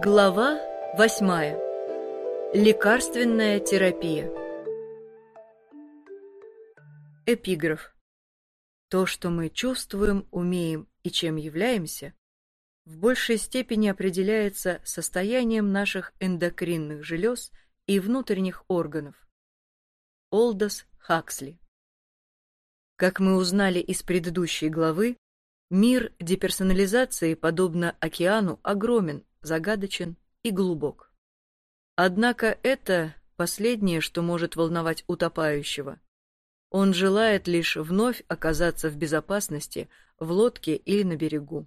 Глава восьмая. Лекарственная терапия. Эпиграф. То, что мы чувствуем, умеем и чем являемся, в большей степени определяется состоянием наших эндокринных желез и внутренних органов. Олдос Хаксли. Как мы узнали из предыдущей главы, мир деперсонализации, подобно океану, огромен, загадочен и глубок. Однако это последнее, что может волновать утопающего. Он желает лишь вновь оказаться в безопасности в лодке или на берегу.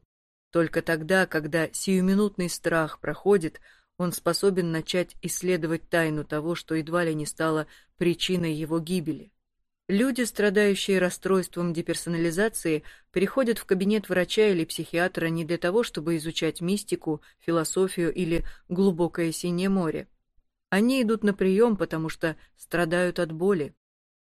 Только тогда, когда сиюминутный страх проходит, он способен начать исследовать тайну того, что едва ли не стало причиной его гибели. Люди, страдающие расстройством деперсонализации, приходят в кабинет врача или психиатра не для того, чтобы изучать мистику, философию или глубокое синее море. Они идут на прием, потому что страдают от боли.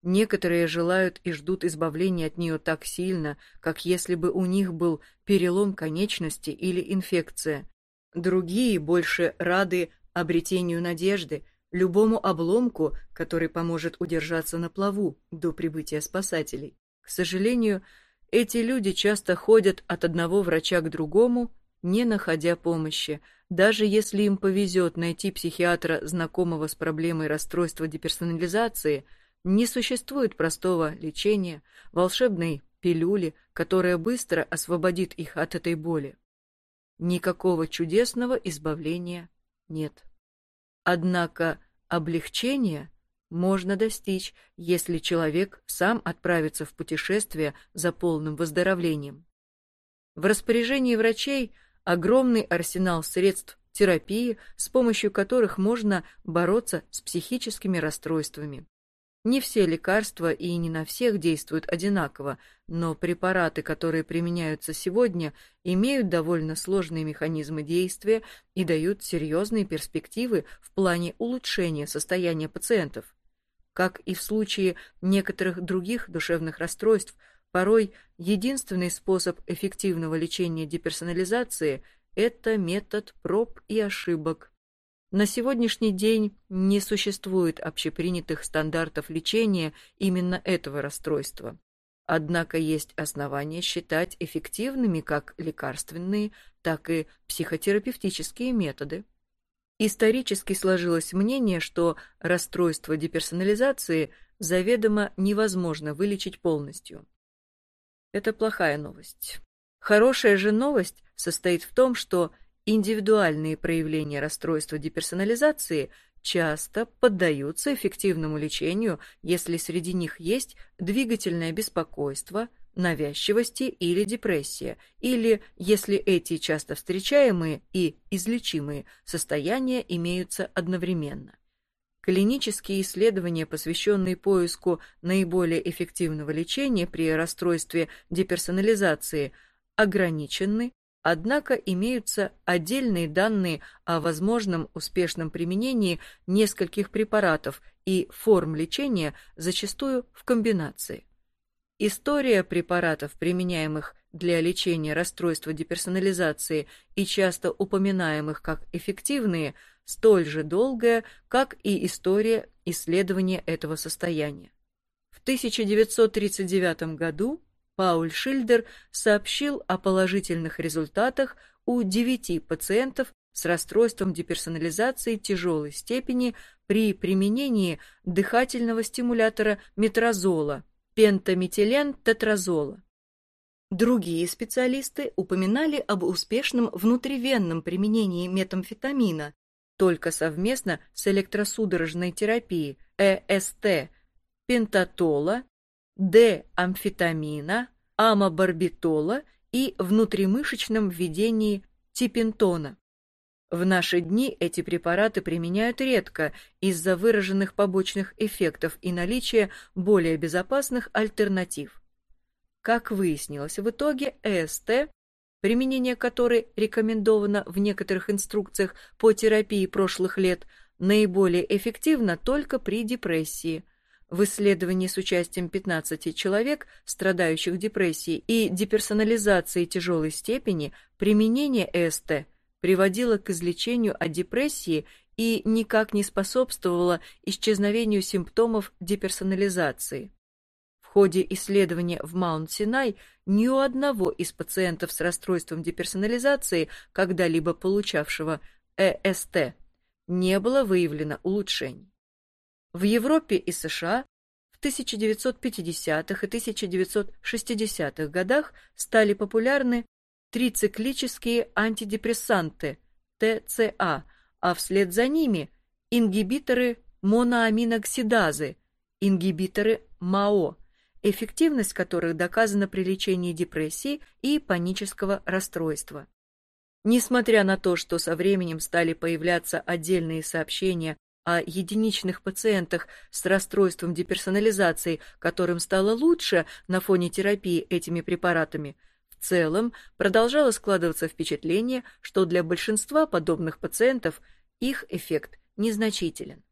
Некоторые желают и ждут избавления от нее так сильно, как если бы у них был перелом конечности или инфекция. Другие больше рады обретению надежды – любому обломку, который поможет удержаться на плаву до прибытия спасателей. К сожалению, эти люди часто ходят от одного врача к другому, не находя помощи, даже если им повезет найти психиатра, знакомого с проблемой расстройства деперсонализации, не существует простого лечения, волшебной пилюли, которая быстро освободит их от этой боли. Никакого чудесного избавления нет. Однако облегчение можно достичь, если человек сам отправится в путешествие за полным выздоровлением. В распоряжении врачей огромный арсенал средств терапии, с помощью которых можно бороться с психическими расстройствами. Не все лекарства и не на всех действуют одинаково, но препараты, которые применяются сегодня, имеют довольно сложные механизмы действия и дают серьезные перспективы в плане улучшения состояния пациентов. Как и в случае некоторых других душевных расстройств, порой единственный способ эффективного лечения деперсонализации – это метод проб и ошибок. На сегодняшний день не существует общепринятых стандартов лечения именно этого расстройства. Однако есть основания считать эффективными как лекарственные, так и психотерапевтические методы. Исторически сложилось мнение, что расстройство деперсонализации заведомо невозможно вылечить полностью. Это плохая новость. Хорошая же новость состоит в том, что Индивидуальные проявления расстройства деперсонализации часто поддаются эффективному лечению, если среди них есть двигательное беспокойство, навязчивости или депрессия, или если эти часто встречаемые и излечимые состояния имеются одновременно. Клинические исследования, посвященные поиску наиболее эффективного лечения при расстройстве деперсонализации, ограничены Однако имеются отдельные данные о возможном успешном применении нескольких препаратов и форм лечения, зачастую в комбинации. История препаратов, применяемых для лечения расстройства деперсонализации и часто упоминаемых как эффективные, столь же долгая, как и история исследования этого состояния. В 1939 году Пауль Шильдер сообщил о положительных результатах у девяти пациентов с расстройством деперсонализации тяжелой степени при применении дыхательного стимулятора метразола, пентаметилен-тетразола. Другие специалисты упоминали об успешном внутривенном применении метамфетамина, только совместно с электросудорожной терапией ЭСТ, пентатола Д-амфетамина, амобарбитола и внутримышечном введении типентона. В наши дни эти препараты применяют редко из-за выраженных побочных эффектов и наличия более безопасных альтернатив. Как выяснилось в итоге, ЭСТ, применение которой рекомендовано в некоторых инструкциях по терапии прошлых лет, наиболее эффективно только при депрессии – в исследовании с участием 15 человек, страдающих депрессией и деперсонализацией тяжелой степени, применение ЭСТ приводила к излечению от депрессии и никак не способствовала исчезновению симптомов деперсонализации. В ходе исследования в Маунт-Синай ни у одного из пациентов с расстройством деперсонализации, когда-либо получавшего ЭСТ, не было выявлено улучшений. В Европе и США в 1950-х и 1960-х годах стали популярны трициклические антидепрессанты ТЦА, а вслед за ними ингибиторы моноаминоксидазы, ингибиторы МАО, эффективность которых доказана при лечении депрессии и панического расстройства. Несмотря на то, что со временем стали появляться отдельные сообщения о единичных пациентах с расстройством деперсонализации, которым стало лучше на фоне терапии этими препаратами, в целом продолжало складываться впечатление, что для большинства подобных пациентов их эффект незначителен.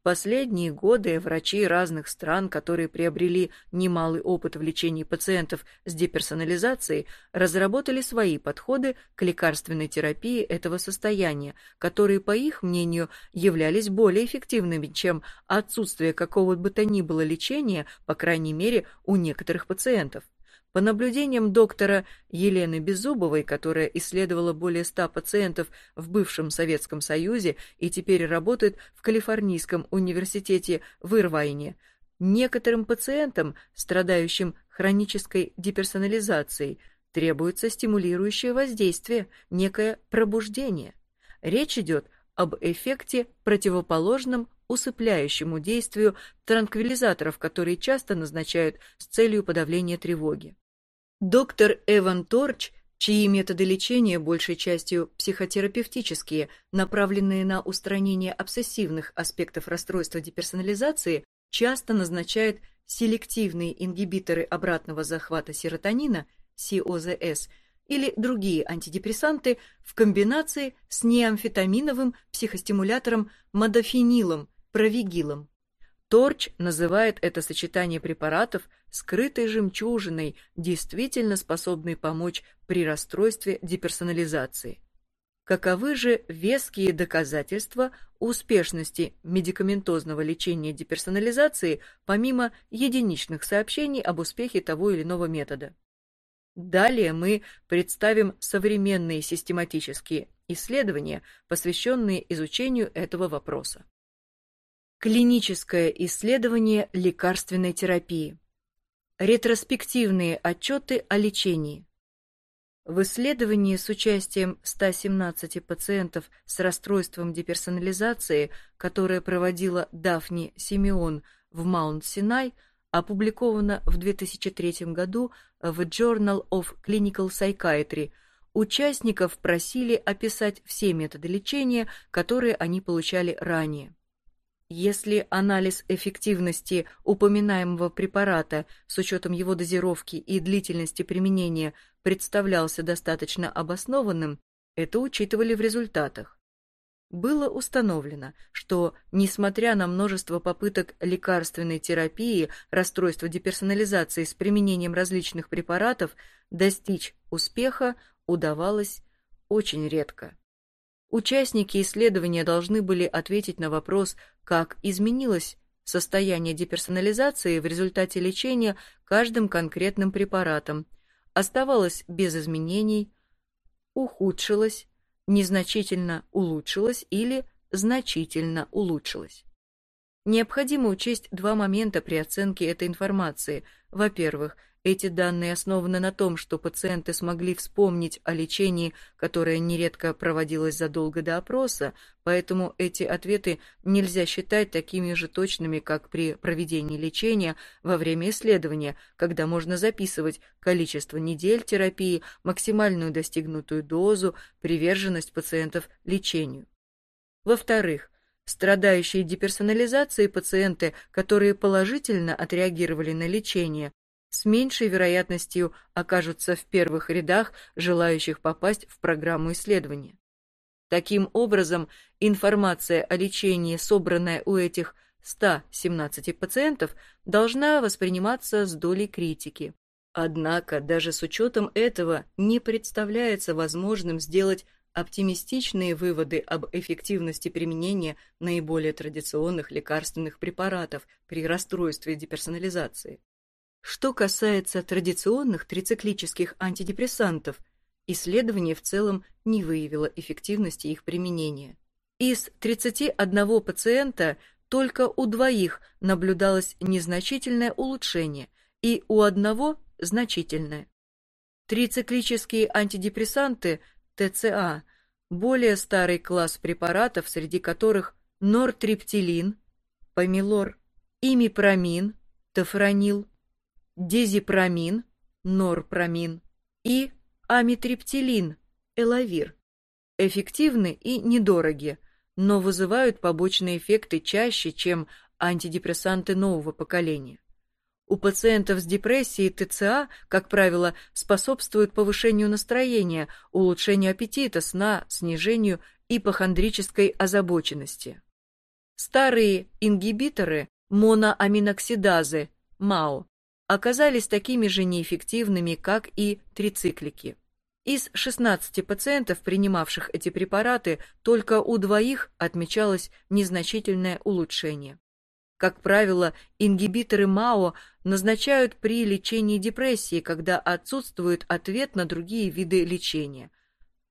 В последние годы врачи разных стран, которые приобрели немалый опыт в лечении пациентов с деперсонализацией, разработали свои подходы к лекарственной терапии этого состояния, которые, по их мнению, являлись более эффективными, чем отсутствие какого бы то ни было лечения, по крайней мере, у некоторых пациентов. По наблюдениям доктора Елены Беззубовой, которая исследовала более ста пациентов в бывшем Советском Союзе и теперь работает в Калифорнийском университете в Ирвайне, некоторым пациентам, страдающим хронической деперсонализацией, требуется стимулирующее воздействие, некое пробуждение. Речь идет об эффекте противоположном усыпляющему действию транквилизаторов, которые часто назначают с целью подавления тревоги. Доктор Эван Торч, чьи методы лечения большей частью психотерапевтические, направленные на устранение обсессивных аспектов расстройства деперсонализации, часто назначает селективные ингибиторы обратного захвата серотонина, СОЗС, или другие антидепрессанты в комбинации с неамфетаминовым психостимулятором модофенилом, провигилом. Торч называет это сочетание препаратов скрытой жемчужиной, действительно способной помочь при расстройстве деперсонализации. Каковы же веские доказательства успешности медикаментозного лечения деперсонализации помимо единичных сообщений об успехе того или иного метода? Далее мы представим современные систематические исследования, посвященные изучению этого вопроса. Клиническое исследование лекарственной терапии. Ретроспективные отчеты о лечении. В исследовании с участием 117 пациентов с расстройством деперсонализации, которое проводила Дафни Симеон в Маунт-Синай, опубликовано в 2003 году в Journal of Clinical Psychiatry, участников просили описать все методы лечения, которые они получали ранее. Если анализ эффективности упоминаемого препарата с учетом его дозировки и длительности применения представлялся достаточно обоснованным, это учитывали в результатах. Было установлено, что, несмотря на множество попыток лекарственной терапии расстройства деперсонализации с применением различных препаратов, достичь успеха удавалось очень редко. Участники исследования должны были ответить на вопрос, как изменилось состояние деперсонализации в результате лечения каждым конкретным препаратом, оставалось без изменений, ухудшилось, незначительно улучшилось или значительно улучшилось. Необходимо учесть два момента при оценке этой информации. Во-первых, эти данные основаны на том, что пациенты смогли вспомнить о лечении, которое нередко проводилось задолго до опроса, поэтому эти ответы нельзя считать такими же точными, как при проведении лечения во время исследования, когда можно записывать количество недель терапии, максимальную достигнутую дозу, приверженность пациентов лечению. Во-вторых, страдающие деперсонализацией пациенты, которые положительно отреагировали на лечение, с меньшей вероятностью окажутся в первых рядах желающих попасть в программу исследования. Таким образом, информация о лечении, собранная у этих 117 пациентов, должна восприниматься с долей критики. Однако, даже с учетом этого, не представляется возможным сделать оптимистичные выводы об эффективности применения наиболее традиционных лекарственных препаратов при расстройстве деперсонализации. Что касается традиционных трициклических антидепрессантов, исследование в целом не выявило эффективности их применения. Из 31 пациента только у двоих наблюдалось незначительное улучшение и у одного значительное. Трициклические антидепрессанты ТЦА – более старый класс препаратов, среди которых нортриптилин, помилор, имипромин, тофранил, дезипромин, норпромин и амитриптилин, элавир. Эффективны и недороги, но вызывают побочные эффекты чаще, чем антидепрессанты нового поколения. У пациентов с депрессией ТЦА, как правило, способствуют повышению настроения, улучшению аппетита, сна, снижению ипохондрической озабоченности. Старые ингибиторы моноаминоксидазы МАО оказались такими же неэффективными, как и трициклики. Из 16 пациентов, принимавших эти препараты, только у двоих отмечалось незначительное улучшение. Как правило, ингибиторы МАО назначают при лечении депрессии, когда отсутствует ответ на другие виды лечения.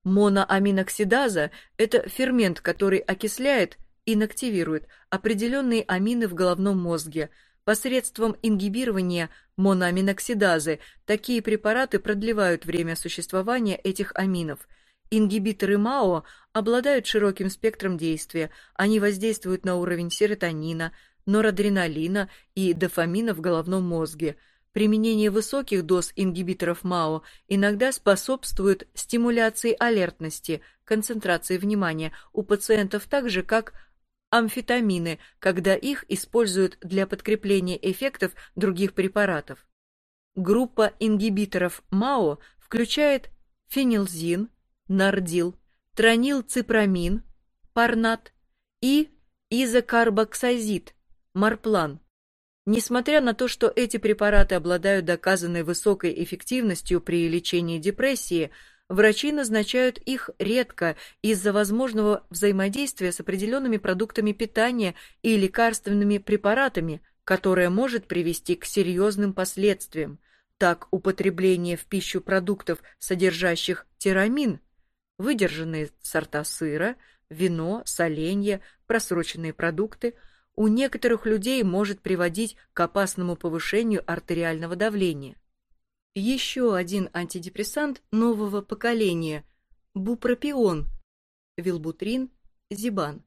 Моноаминоксидаза – это фермент, который окисляет, инактивирует определенные амины в головном мозге – Посредством ингибирования моноаминоксидазы такие препараты продлевают время существования этих аминов. Ингибиторы МАО обладают широким спектром действия, они воздействуют на уровень серотонина, норадреналина и дофамина в головном мозге. Применение высоких доз ингибиторов МАО иногда способствует стимуляции алертности, концентрации внимания у пациентов так же, как амфетамины, когда их используют для подкрепления эффектов других препаратов. Группа ингибиторов МАО включает фенилзин, нардил, тронилципрамин, парнат и изокарбоксазид, марплан. Несмотря на то, что эти препараты обладают доказанной высокой эффективностью при лечении депрессии, Врачи назначают их редко из-за возможного взаимодействия с определенными продуктами питания и лекарственными препаратами, которое может привести к серьезным последствиям. Так, употребление в пищу продуктов, содержащих тирамин, выдержанные сорта сыра, вино, соленья, просроченные продукты, у некоторых людей может приводить к опасному повышению артериального давления. Еще один антидепрессант нового поколения – бупропион, вилбутрин, зибан.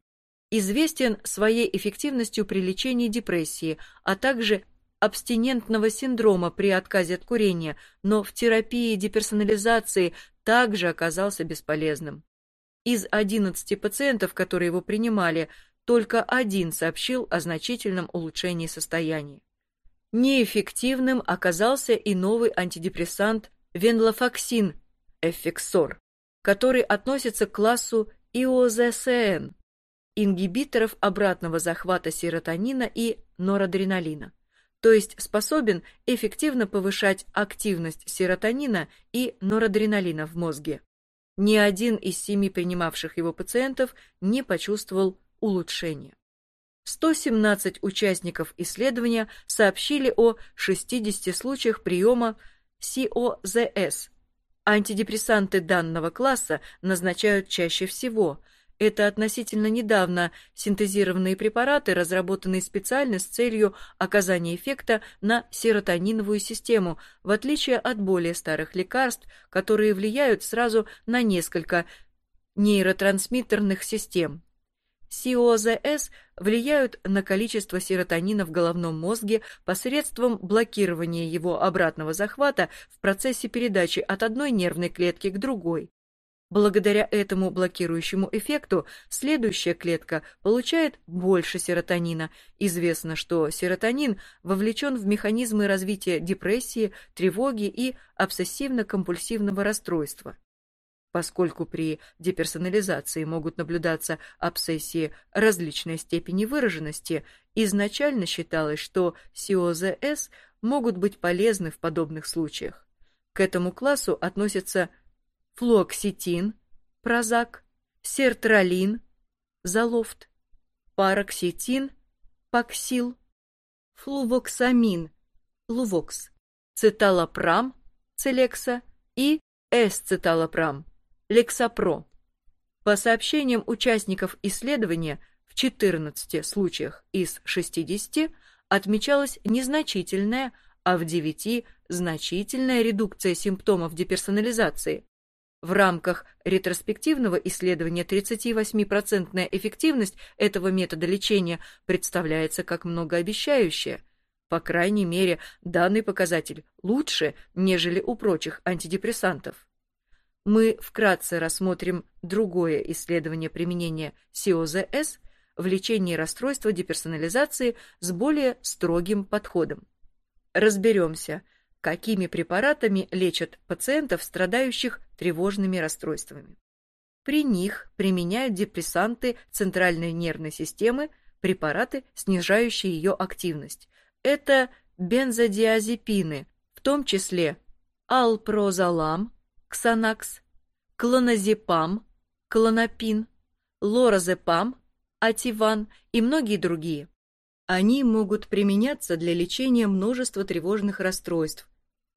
Известен своей эффективностью при лечении депрессии, а также абстинентного синдрома при отказе от курения, но в терапии деперсонализации также оказался бесполезным. Из 11 пациентов, которые его принимали, только один сообщил о значительном улучшении состояния. Неэффективным оказался и новый антидепрессант венлофоксин, эффексор, который относится к классу ИОЗСН, ингибиторов обратного захвата серотонина и норадреналина, то есть способен эффективно повышать активность серотонина и норадреналина в мозге. Ни один из семи принимавших его пациентов не почувствовал улучшения. 117 участников исследования сообщили о 60 случаях приема СИОЗС. Антидепрессанты данного класса назначают чаще всего. Это относительно недавно синтезированные препараты, разработанные специально с целью оказания эффекта на серотониновую систему, в отличие от более старых лекарств, которые влияют сразу на несколько нейротрансмиттерных систем. СИОЗС влияют на количество серотонина в головном мозге посредством блокирования его обратного захвата в процессе передачи от одной нервной клетки к другой. Благодаря этому блокирующему эффекту следующая клетка получает больше серотонина. Известно, что серотонин вовлечен в механизмы развития депрессии, тревоги и обсессивно-компульсивного расстройства. Поскольку при деперсонализации могут наблюдаться обсессии различной степени выраженности, изначально считалось, что СИОЗС могут быть полезны в подобных случаях. К этому классу относятся флуоксетин, Прозак, сертралин, Залофт, пароксетин, Паксил, флувоксамин, Лувокс, циталопрам, Целекса и эсциталопрам, Лексапро. По сообщениям участников исследования, в 14 случаях из 60 отмечалась незначительная, а в 9 – значительная редукция симптомов деперсонализации. В рамках ретроспективного исследования 38% эффективность этого метода лечения представляется как многообещающая. По крайней мере, данный показатель лучше, нежели у прочих антидепрессантов. Мы вкратце рассмотрим другое исследование применения СИОЗС в лечении расстройства деперсонализации с более строгим подходом. Разберемся, какими препаратами лечат пациентов, страдающих тревожными расстройствами. При них применяют депрессанты центральной нервной системы, препараты, снижающие ее активность. Это бензодиазепины, в том числе алпрозолам, ксанакс, клоназепам, клонопин, лоразепам, ативан и многие другие. Они могут применяться для лечения множества тревожных расстройств,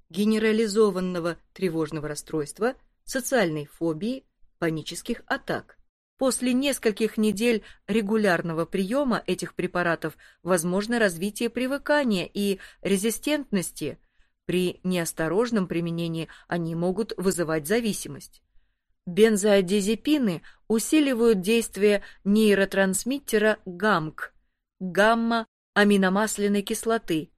генерализованного тревожного расстройства, социальной фобии, панических атак. После нескольких недель регулярного приема этих препаратов возможно развитие привыкания и резистентности. При неосторожном применении они могут вызывать зависимость. Бензоадизепины усиливают действие нейротрансмиттера ГАМК – гамма-аминомасляной кислоты.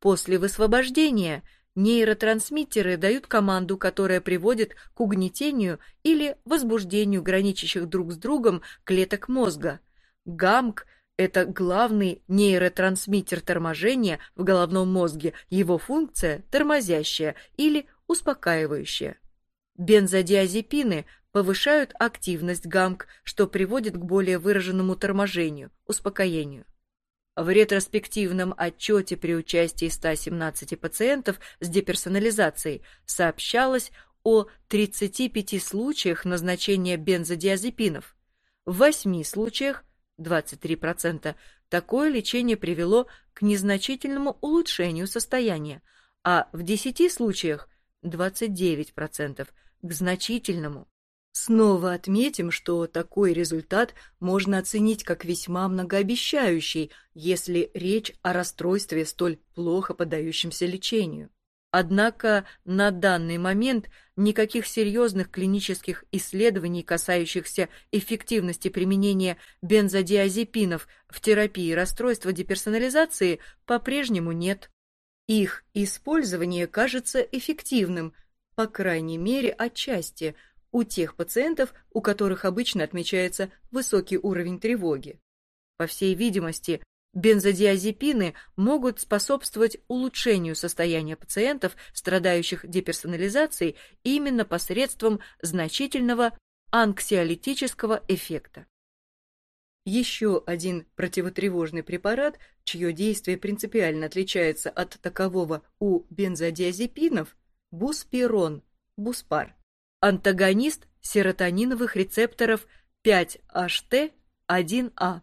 После высвобождения – Нейротрансмиттеры дают команду, которая приводит к угнетению или возбуждению граничащих друг с другом клеток мозга. ГАМК – это главный нейротрансмиттер торможения в головном мозге, его функция – тормозящая или успокаивающая. Бензодиазепины повышают активность ГАМК, что приводит к более выраженному торможению, успокоению. В ретроспективном отчете при участии 117 пациентов с деперсонализацией сообщалось о 35 случаях назначения бензодиазепинов. В 8 случаях, 23%, такое лечение привело к незначительному улучшению состояния, а в 10 случаях, 29%, к значительному. Снова отметим, что такой результат можно оценить как весьма многообещающий, если речь о расстройстве столь плохо поддающемся лечению. Однако на данный момент никаких серьезных клинических исследований, касающихся эффективности применения бензодиазепинов в терапии расстройства деперсонализации, по-прежнему нет. Их использование кажется эффективным, по крайней мере, отчасти – у тех пациентов, у которых обычно отмечается высокий уровень тревоги. По всей видимости, бензодиазепины могут способствовать улучшению состояния пациентов, страдающих деперсонализацией, именно посредством значительного анксиолитического эффекта. Еще один противотревожный препарат, чье действие принципиально отличается от такового у бензодиазепинов – буспирон, буспар антагонист серотониновых рецепторов 5HT1A.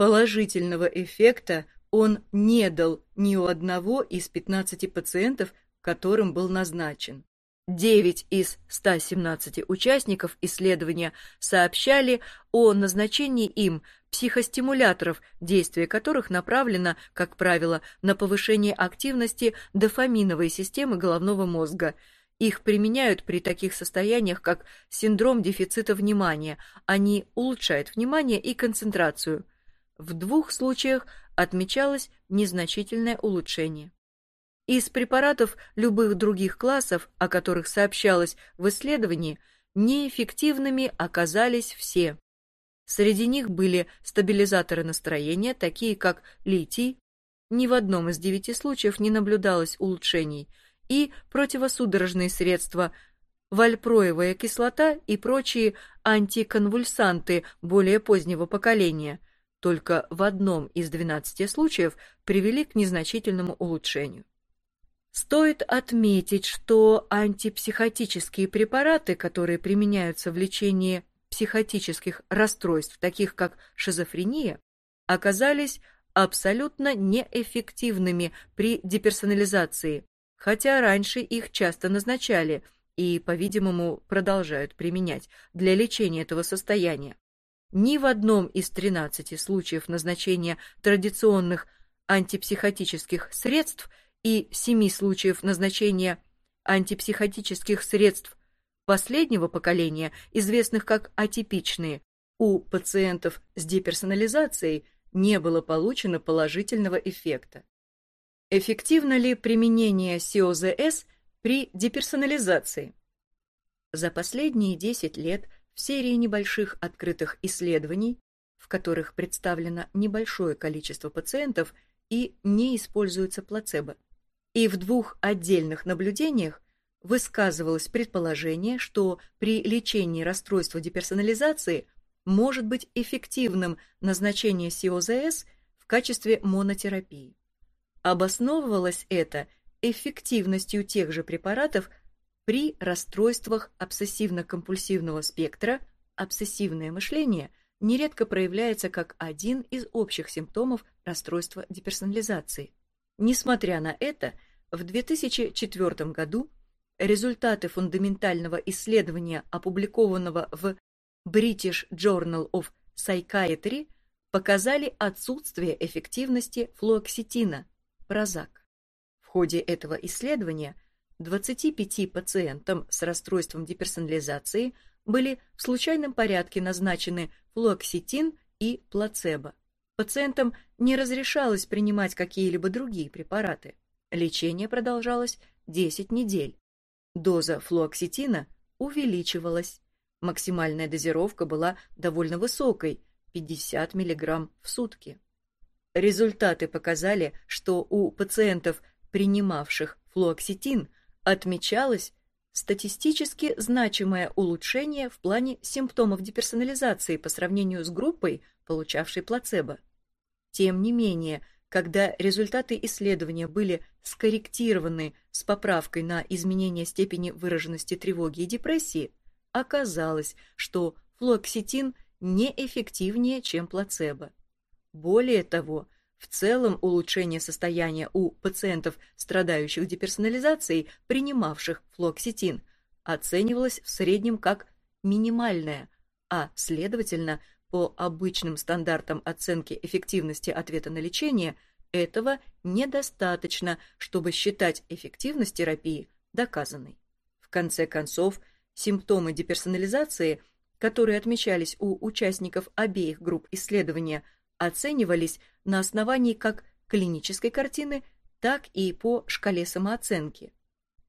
Положительного эффекта он не дал ни у одного из 15 пациентов, которым был назначен. 9 из 117 участников исследования сообщали о назначении им психостимуляторов, действие которых направлено, как правило, на повышение активности дофаминовой системы головного мозга – их применяют при таких состояниях, как синдром дефицита внимания. Они улучшают внимание и концентрацию. В двух случаях отмечалось незначительное улучшение. Из препаратов любых других классов, о которых сообщалось в исследовании, неэффективными оказались все. Среди них были стабилизаторы настроения, такие как литий. Ни в одном из девяти случаев не наблюдалось улучшений – и противосудорожные средства, вальпроевая кислота и прочие антиконвульсанты более позднего поколения, только в одном из 12 случаев привели к незначительному улучшению. Стоит отметить, что антипсихотические препараты, которые применяются в лечении психотических расстройств, таких как шизофрения, оказались абсолютно неэффективными при деперсонализации, хотя раньше их часто назначали и, по-видимому, продолжают применять для лечения этого состояния. Ни в одном из 13 случаев назначения традиционных антипсихотических средств и 7 случаев назначения антипсихотических средств последнего поколения, известных как атипичные, у пациентов с деперсонализацией не было получено положительного эффекта. Эффективно ли применение СИОЗС при деперсонализации? За последние 10 лет в серии небольших открытых исследований, в которых представлено небольшое количество пациентов и не используется плацебо, и в двух отдельных наблюдениях высказывалось предположение, что при лечении расстройства деперсонализации может быть эффективным назначение СИОЗС в качестве монотерапии. Обосновывалось это эффективностью тех же препаратов при расстройствах обсессивно-компульсивного спектра, обсессивное мышление нередко проявляется как один из общих симптомов расстройства деперсонализации. Несмотря на это, в 2004 году результаты фундаментального исследования, опубликованного в British Journal of Psychiatry, показали отсутствие эффективности флуоксетина, Прозак. В ходе этого исследования 25 пациентам с расстройством деперсонализации были в случайном порядке назначены флуоксетин и плацебо. Пациентам не разрешалось принимать какие-либо другие препараты. Лечение продолжалось 10 недель. Доза флуоксетина увеличивалась. Максимальная дозировка была довольно высокой – 50 мг в сутки. Результаты показали, что у пациентов, принимавших флуоксетин, отмечалось статистически значимое улучшение в плане симптомов деперсонализации по сравнению с группой, получавшей плацебо. Тем не менее, когда результаты исследования были скорректированы с поправкой на изменение степени выраженности тревоги и депрессии, оказалось, что флуоксетин неэффективнее, чем плацебо. Более того, в целом улучшение состояния у пациентов, страдающих деперсонализацией, принимавших флуоксетин, оценивалось в среднем как минимальное, а, следовательно, по обычным стандартам оценки эффективности ответа на лечение, этого недостаточно, чтобы считать эффективность терапии доказанной. В конце концов, симптомы деперсонализации, которые отмечались у участников обеих групп исследования, оценивались на основании как клинической картины, так и по шкале самооценки.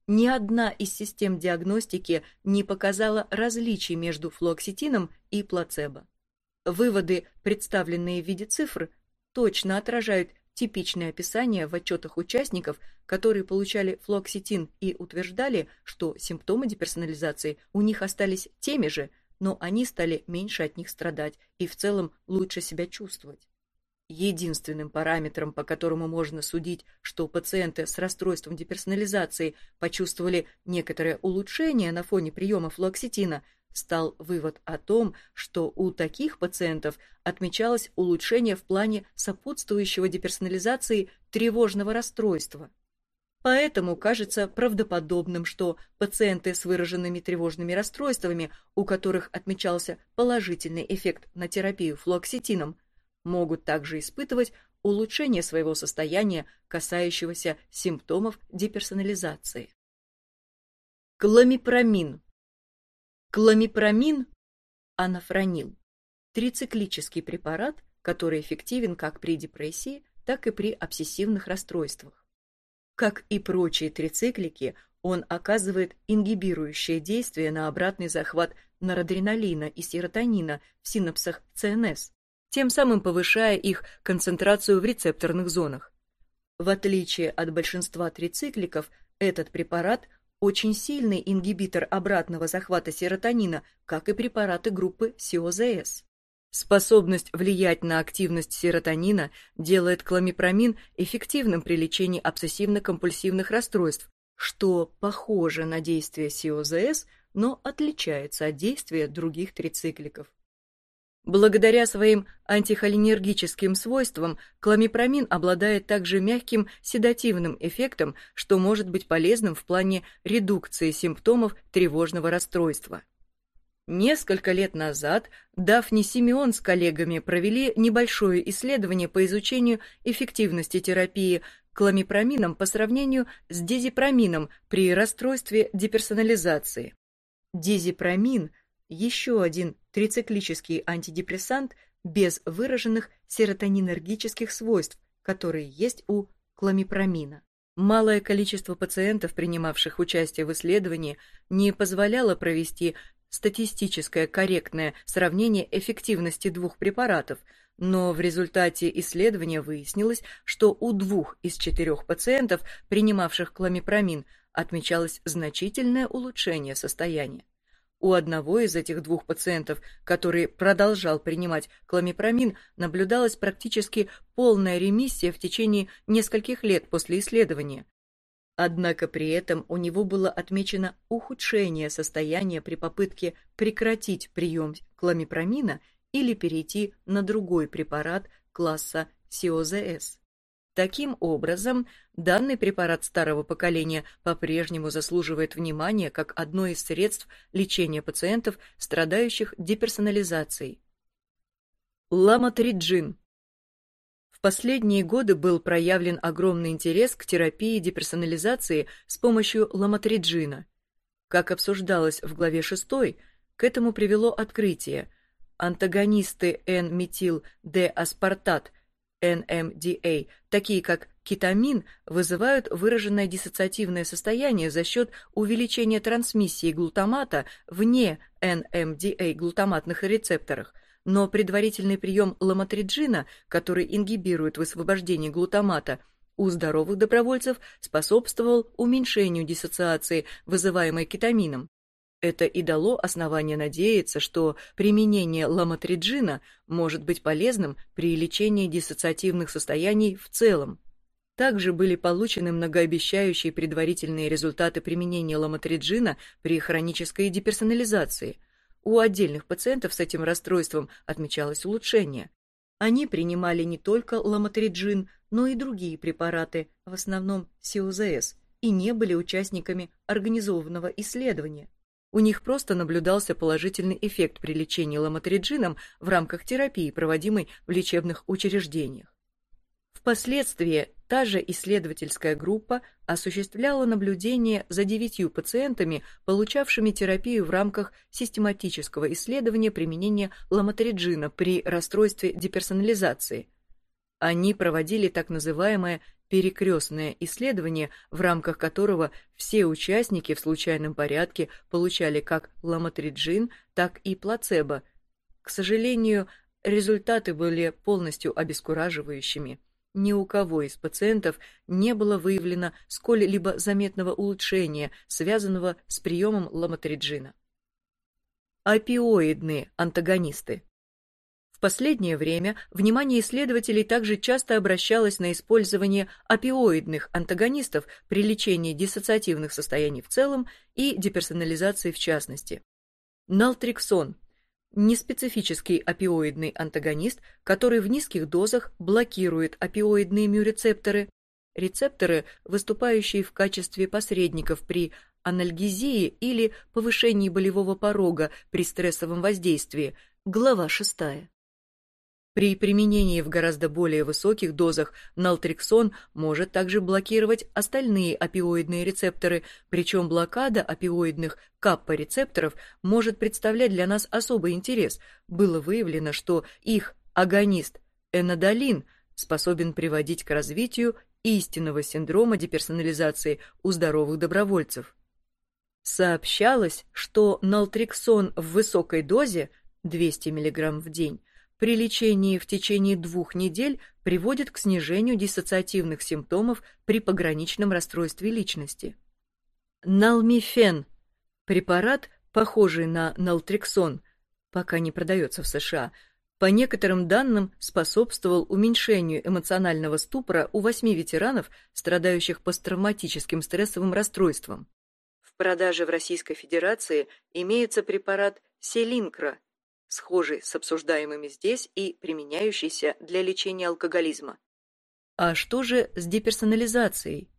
Ни одна из систем диагностики не показала различий между флуоксетином и плацебо. Выводы, представленные в виде цифр, точно отражают типичное описание в отчетах участников, которые получали флуоксетин и утверждали, что симптомы деперсонализации у них остались теми же, но они стали меньше от них страдать и в целом лучше себя чувствовать. Единственным параметром, по которому можно судить, что пациенты с расстройством деперсонализации почувствовали некоторое улучшение на фоне приема флуоксетина, стал вывод о том, что у таких пациентов отмечалось улучшение в плане сопутствующего деперсонализации тревожного расстройства. Поэтому кажется правдоподобным, что пациенты с выраженными тревожными расстройствами, у которых отмечался положительный эффект на терапию флуоксетином, могут также испытывать улучшение своего состояния, касающегося симптомов деперсонализации. Кламипромин Кламипромин – анафронил, трициклический препарат, который эффективен как при депрессии, так и при обсессивных расстройствах. Как и прочие трициклики, он оказывает ингибирующее действие на обратный захват норадреналина и серотонина в синапсах ЦНС, тем самым повышая их концентрацию в рецепторных зонах. В отличие от большинства трицикликов, этот препарат очень сильный ингибитор обратного захвата серотонина, как и препараты группы СИОЗС. Способность влиять на активность серотонина делает кламипромин эффективным при лечении обсессивно-компульсивных расстройств, что похоже на действие СИОЗС, но отличается от действия других трицикликов. Благодаря своим антихолинергическим свойствам кламипромин обладает также мягким седативным эффектом, что может быть полезным в плане редукции симптомов тревожного расстройства. Несколько лет назад Дафни Симеон с коллегами провели небольшое исследование по изучению эффективности терапии кламипромином по сравнению с дизипромином при расстройстве деперсонализации. Дизипромин – еще один трициклический антидепрессант без выраженных серотонинергических свойств, которые есть у кламипромина. Малое количество пациентов, принимавших участие в исследовании, не позволяло провести статистическое корректное сравнение эффективности двух препаратов, но в результате исследования выяснилось, что у двух из четырех пациентов, принимавших кламипромин, отмечалось значительное улучшение состояния. У одного из этих двух пациентов, который продолжал принимать кламипромин, наблюдалась практически полная ремиссия в течение нескольких лет после исследования, Однако при этом у него было отмечено ухудшение состояния при попытке прекратить прием кламипромина или перейти на другой препарат класса СИОЗС. Таким образом, данный препарат старого поколения по-прежнему заслуживает внимания как одно из средств лечения пациентов, страдающих деперсонализацией. Ламотриджин последние годы был проявлен огромный интерес к терапии деперсонализации с помощью ламотриджина. Как обсуждалось в главе 6, к этому привело открытие. Антагонисты N-метил-D-аспартат, NMDA, такие как кетамин, вызывают выраженное диссоциативное состояние за счет увеличения трансмиссии глутамата вне NMDA глутаматных рецепторах, но предварительный прием ламотриджина, который ингибирует высвобождение глутамата, у здоровых добровольцев способствовал уменьшению диссоциации, вызываемой кетамином. Это и дало основание надеяться, что применение ламотриджина может быть полезным при лечении диссоциативных состояний в целом. Также были получены многообещающие предварительные результаты применения ламотриджина при хронической деперсонализации – у отдельных пациентов с этим расстройством отмечалось улучшение. Они принимали не только ламотриджин, но и другие препараты, в основном СИОЗС, и не были участниками организованного исследования. У них просто наблюдался положительный эффект при лечении ламотриджином в рамках терапии, проводимой в лечебных учреждениях. Впоследствии та же исследовательская группа осуществляла наблюдение за девятью пациентами, получавшими терапию в рамках систематического исследования применения ламотриджина при расстройстве деперсонализации. Они проводили так называемое перекрестное исследование, в рамках которого все участники в случайном порядке получали как ламотриджин, так и плацебо. К сожалению, результаты были полностью обескураживающими. Ни у кого из пациентов не было выявлено сколь-либо заметного улучшения, связанного с приемом ламотриджина. Опиоидные антагонисты. В последнее время внимание исследователей также часто обращалось на использование опиоидных антагонистов при лечении диссоциативных состояний в целом и деперсонализации в частности. Налтриксон неспецифический опиоидный антагонист, который в низких дозах блокирует опиоидные мюрецепторы, рецепторы, выступающие в качестве посредников при анальгезии или повышении болевого порога при стрессовом воздействии, глава 6. При применении в гораздо более высоких дозах налтриксон может также блокировать остальные опиоидные рецепторы, причем блокада опиоидных каппа-рецепторов может представлять для нас особый интерес. Было выявлено, что их агонист энодолин способен приводить к развитию истинного синдрома деперсонализации у здоровых добровольцев. Сообщалось, что налтриксон в высокой дозе 200 мг в день при лечении в течение двух недель приводит к снижению диссоциативных симптомов при пограничном расстройстве личности. Налмифен – препарат, похожий на налтриксон, пока не продается в США, по некоторым данным, способствовал уменьшению эмоционального ступора у восьми ветеранов, страдающих посттравматическим стрессовым расстройством. В продаже в Российской Федерации имеется препарат Селинкра, схожий с обсуждаемыми здесь и применяющийся для лечения алкоголизма. А что же с деперсонализацией?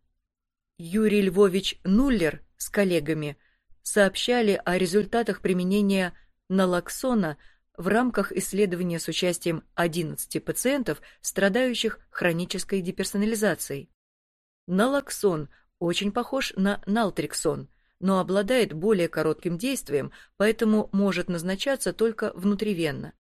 Юрий Львович Нуллер с коллегами сообщали о результатах применения налоксона в рамках исследования с участием 11 пациентов, страдающих хронической деперсонализацией. Налоксон очень похож на налтриксон, но обладает более коротким действием, поэтому может назначаться только внутривенно.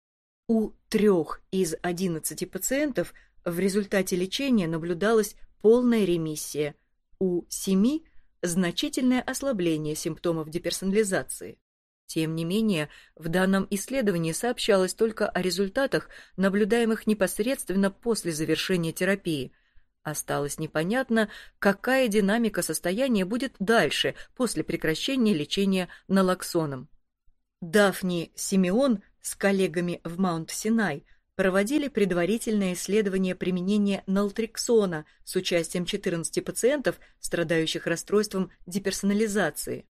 У трех из 11 пациентов в результате лечения наблюдалась полная ремиссия, у семи – значительное ослабление симптомов деперсонализации. Тем не менее, в данном исследовании сообщалось только о результатах, наблюдаемых непосредственно после завершения терапии. Осталось непонятно, какая динамика состояния будет дальше, после прекращения лечения налоксоном. Дафни Симеон с коллегами в Маунт-Синай проводили предварительное исследование применения нaltrексона с участием 14 пациентов, страдающих расстройством деперсонализации.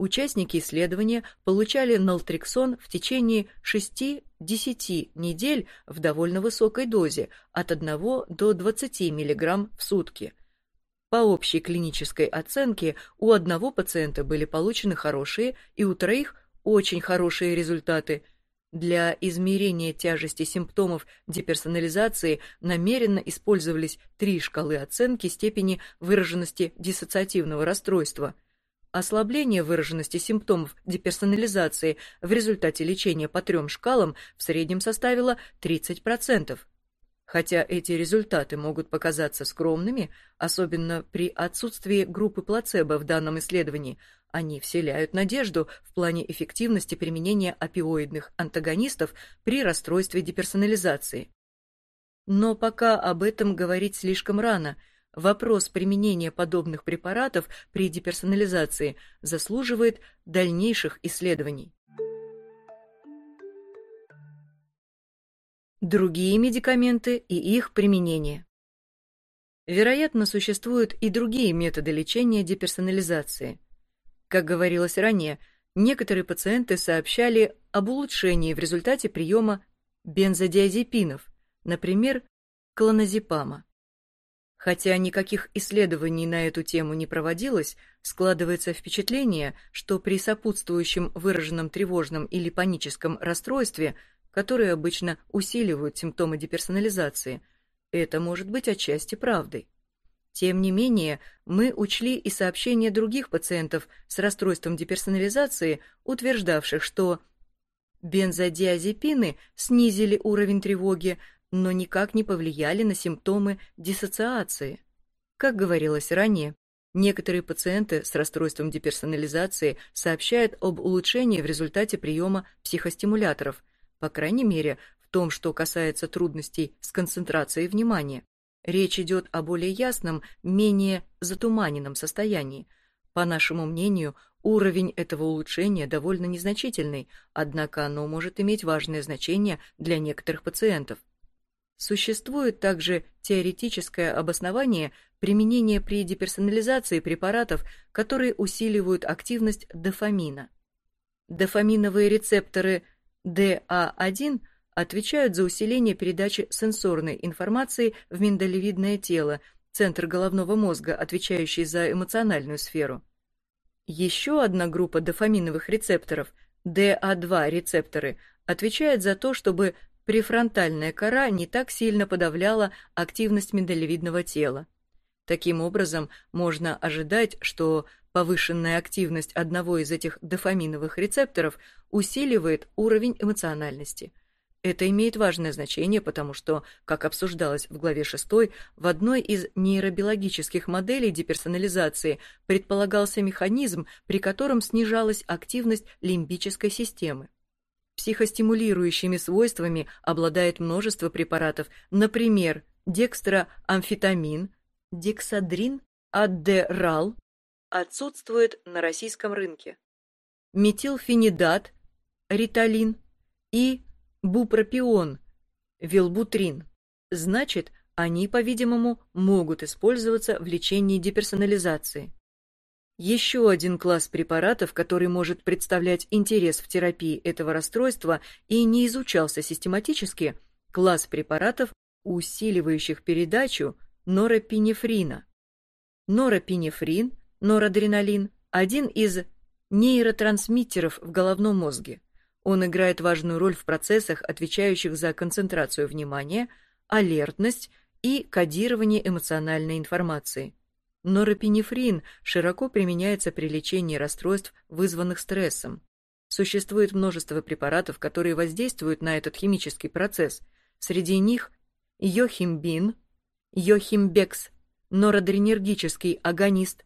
Участники исследования получали нaltrексон в течение 6-10 недель в довольно высокой дозе от 1 до 20 мг в сутки. По общей клинической оценке у одного пациента были получены хорошие и у троих очень хорошие результаты. Для измерения тяжести симптомов деперсонализации намеренно использовались три шкалы оценки степени выраженности диссоциативного расстройства – Ослабление выраженности симптомов деперсонализации в результате лечения по трем шкалам в среднем составило 30%. Хотя эти результаты могут показаться скромными, особенно при отсутствии группы плацебо в данном исследовании, они вселяют надежду в плане эффективности применения опиоидных антагонистов при расстройстве деперсонализации. Но пока об этом говорить слишком рано – Вопрос применения подобных препаратов при деперсонализации заслуживает дальнейших исследований. Другие медикаменты и их применение. Вероятно, существуют и другие методы лечения деперсонализации. Как говорилось ранее, некоторые пациенты сообщали об улучшении в результате приема бензодиазепинов, например, клоназепама. Хотя никаких исследований на эту тему не проводилось, складывается впечатление, что при сопутствующем выраженном тревожном или паническом расстройстве, которые обычно усиливают симптомы деперсонализации, это может быть отчасти правдой. Тем не менее, мы учли и сообщения других пациентов с расстройством деперсонализации, утверждавших, что бензодиазепины снизили уровень тревоги, но никак не повлияли на симптомы диссоциации. Как говорилось ранее, некоторые пациенты с расстройством деперсонализации сообщают об улучшении в результате приема психостимуляторов, по крайней мере, в том, что касается трудностей с концентрацией внимания. Речь идет о более ясном, менее затуманенном состоянии. По нашему мнению, уровень этого улучшения довольно незначительный, однако оно может иметь важное значение для некоторых пациентов. Существует также теоретическое обоснование применения при деперсонализации препаратов, которые усиливают активность дофамина. Дофаминовые рецепторы DA1 отвечают за усиление передачи сенсорной информации в миндалевидное тело, центр головного мозга, отвечающий за эмоциональную сферу. Еще одна группа дофаминовых рецепторов, DA2 рецепторы, отвечает за то, чтобы префронтальная кора не так сильно подавляла активность миндалевидного тела. Таким образом, можно ожидать, что повышенная активность одного из этих дофаминовых рецепторов усиливает уровень эмоциональности. Это имеет важное значение, потому что, как обсуждалось в главе 6, в одной из нейробиологических моделей деперсонализации предполагался механизм, при котором снижалась активность лимбической системы. Психостимулирующими свойствами обладает множество препаратов, например, декстроамфетамин, дексадрин, аддерал, отсутствует на российском рынке, метилфенидат, риталин и бупропион, вилбутрин. Значит, они, по-видимому, могут использоваться в лечении деперсонализации. Еще один класс препаратов, который может представлять интерес в терапии этого расстройства и не изучался систематически, класс препаратов, усиливающих передачу норопинефрина. Норопинефрин, норадреналин – один из нейротрансмиттеров в головном мозге. Он играет важную роль в процессах, отвечающих за концентрацию внимания, алертность и кодирование эмоциональной информации. Норопинефрин широко применяется при лечении расстройств, вызванных стрессом. Существует множество препаратов, которые воздействуют на этот химический процесс. Среди них йохимбин, йохимбекс, норадренергический агонист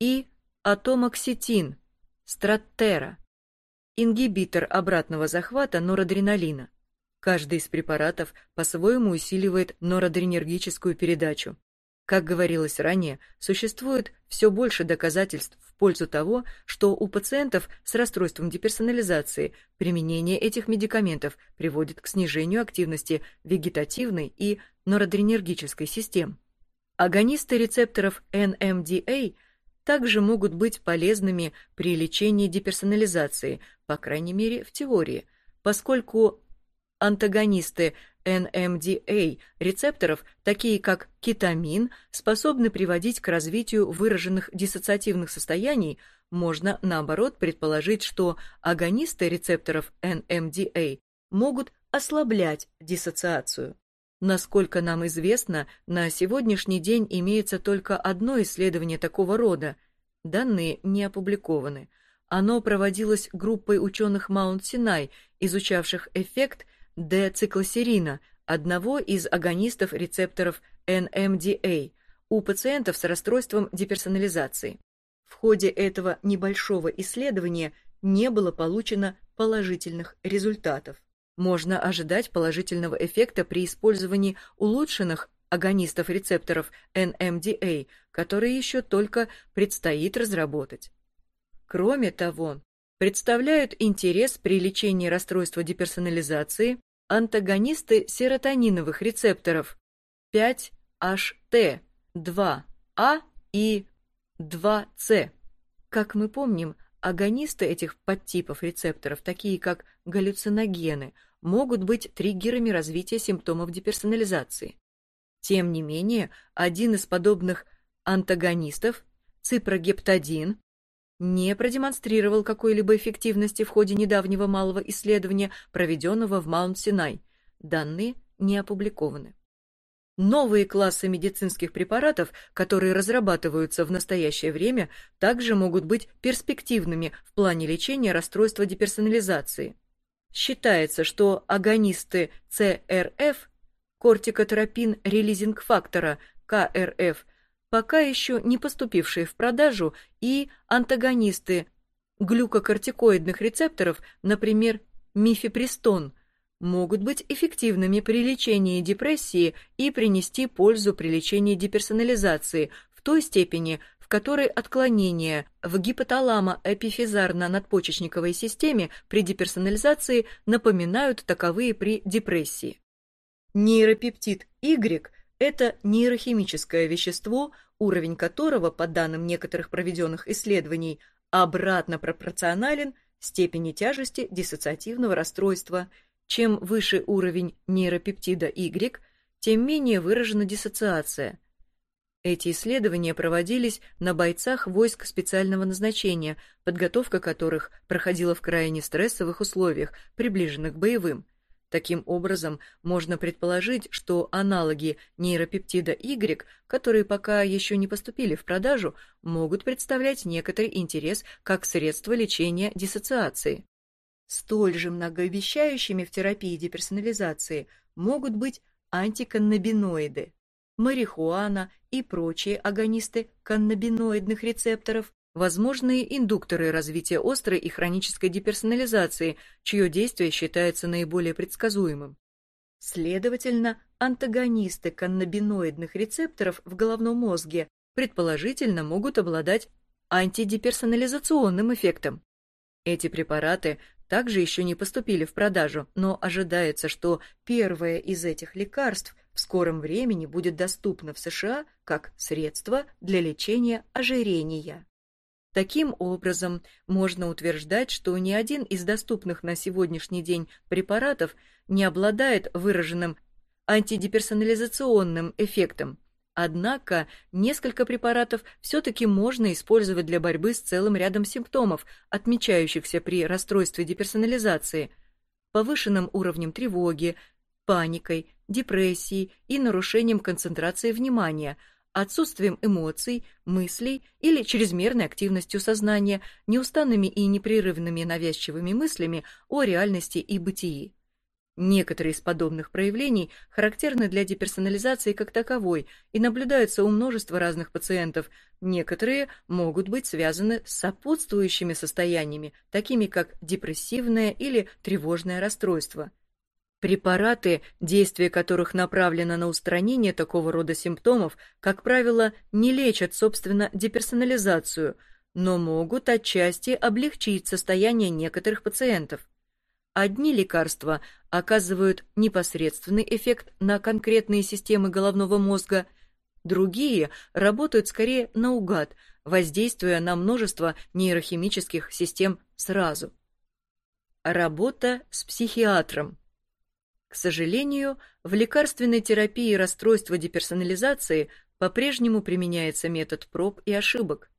и атомоксетин, страттера, ингибитор обратного захвата норадреналина. Каждый из препаратов по-своему усиливает норадренергическую передачу. Как говорилось ранее, существует все больше доказательств в пользу того, что у пациентов с расстройством деперсонализации применение этих медикаментов приводит к снижению активности вегетативной и норадренергической систем. Агонисты рецепторов NMDA также могут быть полезными при лечении деперсонализации, по крайней мере в теории, поскольку антагонисты NMDA рецепторов, такие как кетамин, способны приводить к развитию выраженных диссоциативных состояний, можно, наоборот, предположить, что агонисты рецепторов NMDA могут ослаблять диссоциацию. Насколько нам известно, на сегодняшний день имеется только одно исследование такого рода. Данные не опубликованы. Оно проводилось группой ученых Маунт-Синай, изучавших эффект D-циклосерина, одного из агонистов рецепторов NMDA, у пациентов с расстройством деперсонализации. В ходе этого небольшого исследования не было получено положительных результатов можно ожидать положительного эффекта при использовании улучшенных агонистов рецепторов NMDA, которые еще только предстоит разработать. Кроме того, представляют интерес при лечении расстройства деперсонализации антагонисты серотониновых рецепторов 5HT, 2А и 2C. Как мы помним, агонисты этих подтипов рецепторов, такие как галлюциногены, могут быть триггерами развития симптомов деперсонализации. Тем не менее, один из подобных антагонистов, ципрогептадин, не продемонстрировал какой-либо эффективности в ходе недавнего малого исследования, проведенного в Маунт-Синай. Данные не опубликованы. Новые классы медицинских препаратов, которые разрабатываются в настоящее время, также могут быть перспективными в плане лечения расстройства деперсонализации. Считается, что агонисты ЦРФ, кортикотропин-релизинг-фактора, КРФ, пока еще не поступившие в продажу, и антагонисты глюкокортикоидных рецепторов, например, мифепристон, могут быть эффективными при лечении депрессии и принести пользу при лечении деперсонализации в той степени, которой отклонения в гипоталамо-эпифизарно-надпочечниковой системе при деперсонализации напоминают таковые при депрессии. Нейропептид Y – это нейрохимическое вещество, уровень которого, по данным некоторых проведенных исследований, обратно пропорционален степени тяжести диссоциативного расстройства. Чем выше уровень нейропептида Y, тем менее выражена диссоциация – эти исследования проводились на бойцах войск специального назначения, подготовка которых проходила в крайне стрессовых условиях, приближенных к боевым. Таким образом, можно предположить, что аналоги нейропептида Y, которые пока еще не поступили в продажу, могут представлять некоторый интерес как средство лечения диссоциации. Столь же многообещающими в терапии деперсонализации могут быть антиканнабиноиды марихуана и прочие агонисты каннабиноидных рецепторов, возможные индукторы развития острой и хронической деперсонализации, чье действие считается наиболее предсказуемым. Следовательно, антагонисты каннабиноидных рецепторов в головном мозге предположительно могут обладать антидеперсонализационным эффектом. Эти препараты также еще не поступили в продажу, но ожидается, что первое из этих лекарств в скором времени будет доступно в США как средство для лечения ожирения. Таким образом, можно утверждать, что ни один из доступных на сегодняшний день препаратов не обладает выраженным антидеперсонализационным эффектом. Однако несколько препаратов все-таки можно использовать для борьбы с целым рядом симптомов, отмечающихся при расстройстве деперсонализации, повышенным уровнем тревоги, паникой, депрессией и нарушением концентрации внимания – отсутствием эмоций, мыслей или чрезмерной активностью сознания, неустанными и непрерывными навязчивыми мыслями о реальности и бытии. Некоторые из подобных проявлений характерны для деперсонализации как таковой и наблюдаются у множества разных пациентов. Некоторые могут быть связаны с сопутствующими состояниями, такими как депрессивное или тревожное расстройство – Препараты, действие которых направлено на устранение такого рода симптомов, как правило, не лечат, собственно, деперсонализацию, но могут отчасти облегчить состояние некоторых пациентов. Одни лекарства оказывают непосредственный эффект на конкретные системы головного мозга, другие работают скорее наугад, воздействуя на множество нейрохимических систем сразу. Работа с психиатром к сожалению, в лекарственной терапии расстройства деперсонализации по-прежнему применяется метод проб и ошибок.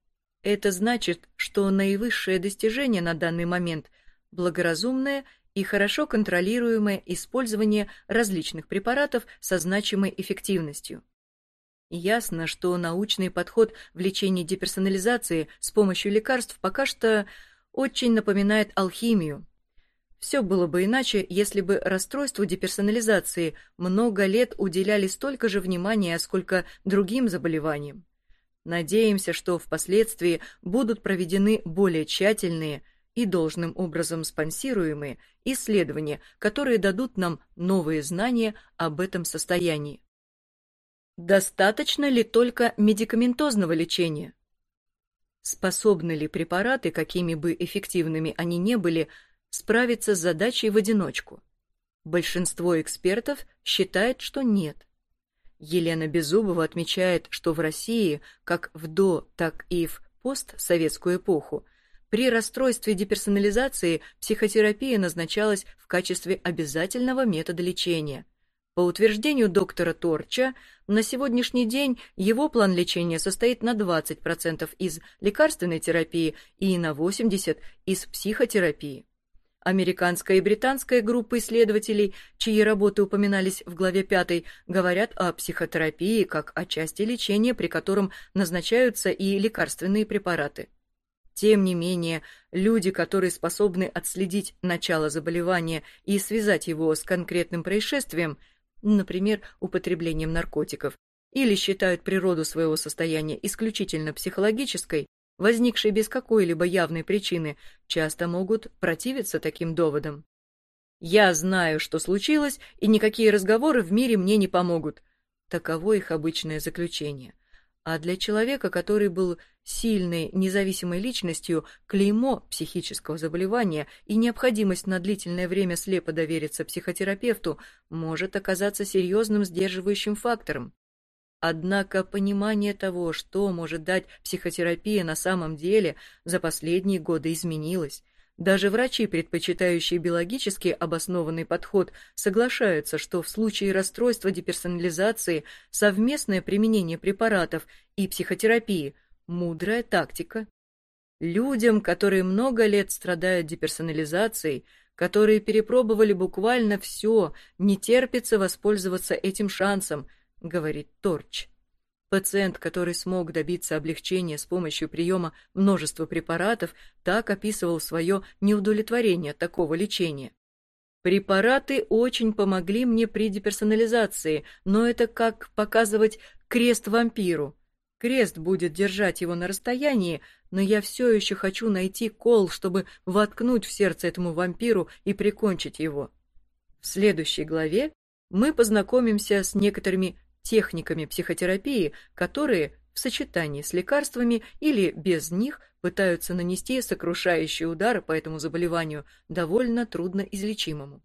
Это значит, что наивысшее достижение на данный момент – благоразумное и хорошо контролируемое использование различных препаратов со значимой эффективностью. Ясно, что научный подход в лечении деперсонализации с помощью лекарств пока что очень напоминает алхимию, все было бы иначе, если бы расстройству деперсонализации много лет уделяли столько же внимания, сколько другим заболеваниям. Надеемся, что впоследствии будут проведены более тщательные и должным образом спонсируемые исследования, которые дадут нам новые знания об этом состоянии. Достаточно ли только медикаментозного лечения? Способны ли препараты, какими бы эффективными они не были, справиться с задачей в одиночку? Большинство экспертов считает, что нет. Елена Беззубова отмечает, что в России, как в до, так и в постсоветскую эпоху, при расстройстве деперсонализации психотерапия назначалась в качестве обязательного метода лечения. По утверждению доктора Торча, на сегодняшний день его план лечения состоит на 20% из лекарственной терапии и на 80% из психотерапии. Американская и британская группы исследователей, чьи работы упоминались в главе 5, говорят о психотерапии как о части лечения, при котором назначаются и лекарственные препараты. Тем не менее, люди, которые способны отследить начало заболевания и связать его с конкретным происшествием, например, употреблением наркотиков, или считают природу своего состояния исключительно психологической, возникшие без какой-либо явной причины, часто могут противиться таким доводам. «Я знаю, что случилось, и никакие разговоры в мире мне не помогут». Таково их обычное заключение. А для человека, который был сильной, независимой личностью, клеймо психического заболевания и необходимость на длительное время слепо довериться психотерапевту может оказаться серьезным сдерживающим фактором. Однако понимание того, что может дать психотерапия на самом деле, за последние годы изменилось. Даже врачи, предпочитающие биологически обоснованный подход, соглашаются, что в случае расстройства деперсонализации совместное применение препаратов и психотерапии – мудрая тактика. Людям, которые много лет страдают деперсонализацией, которые перепробовали буквально все, не терпится воспользоваться этим шансом – говорит Торч. Пациент, который смог добиться облегчения с помощью приема множества препаратов, так описывал свое неудовлетворение такого лечения. Препараты очень помогли мне при деперсонализации, но это как показывать крест вампиру. Крест будет держать его на расстоянии, но я все еще хочу найти кол, чтобы воткнуть в сердце этому вампиру и прикончить его. В следующей главе мы познакомимся с некоторыми техниками психотерапии, которые, в сочетании с лекарствами или без них пытаются нанести сокрушающие удары по этому заболеванию, довольно трудно излечимому.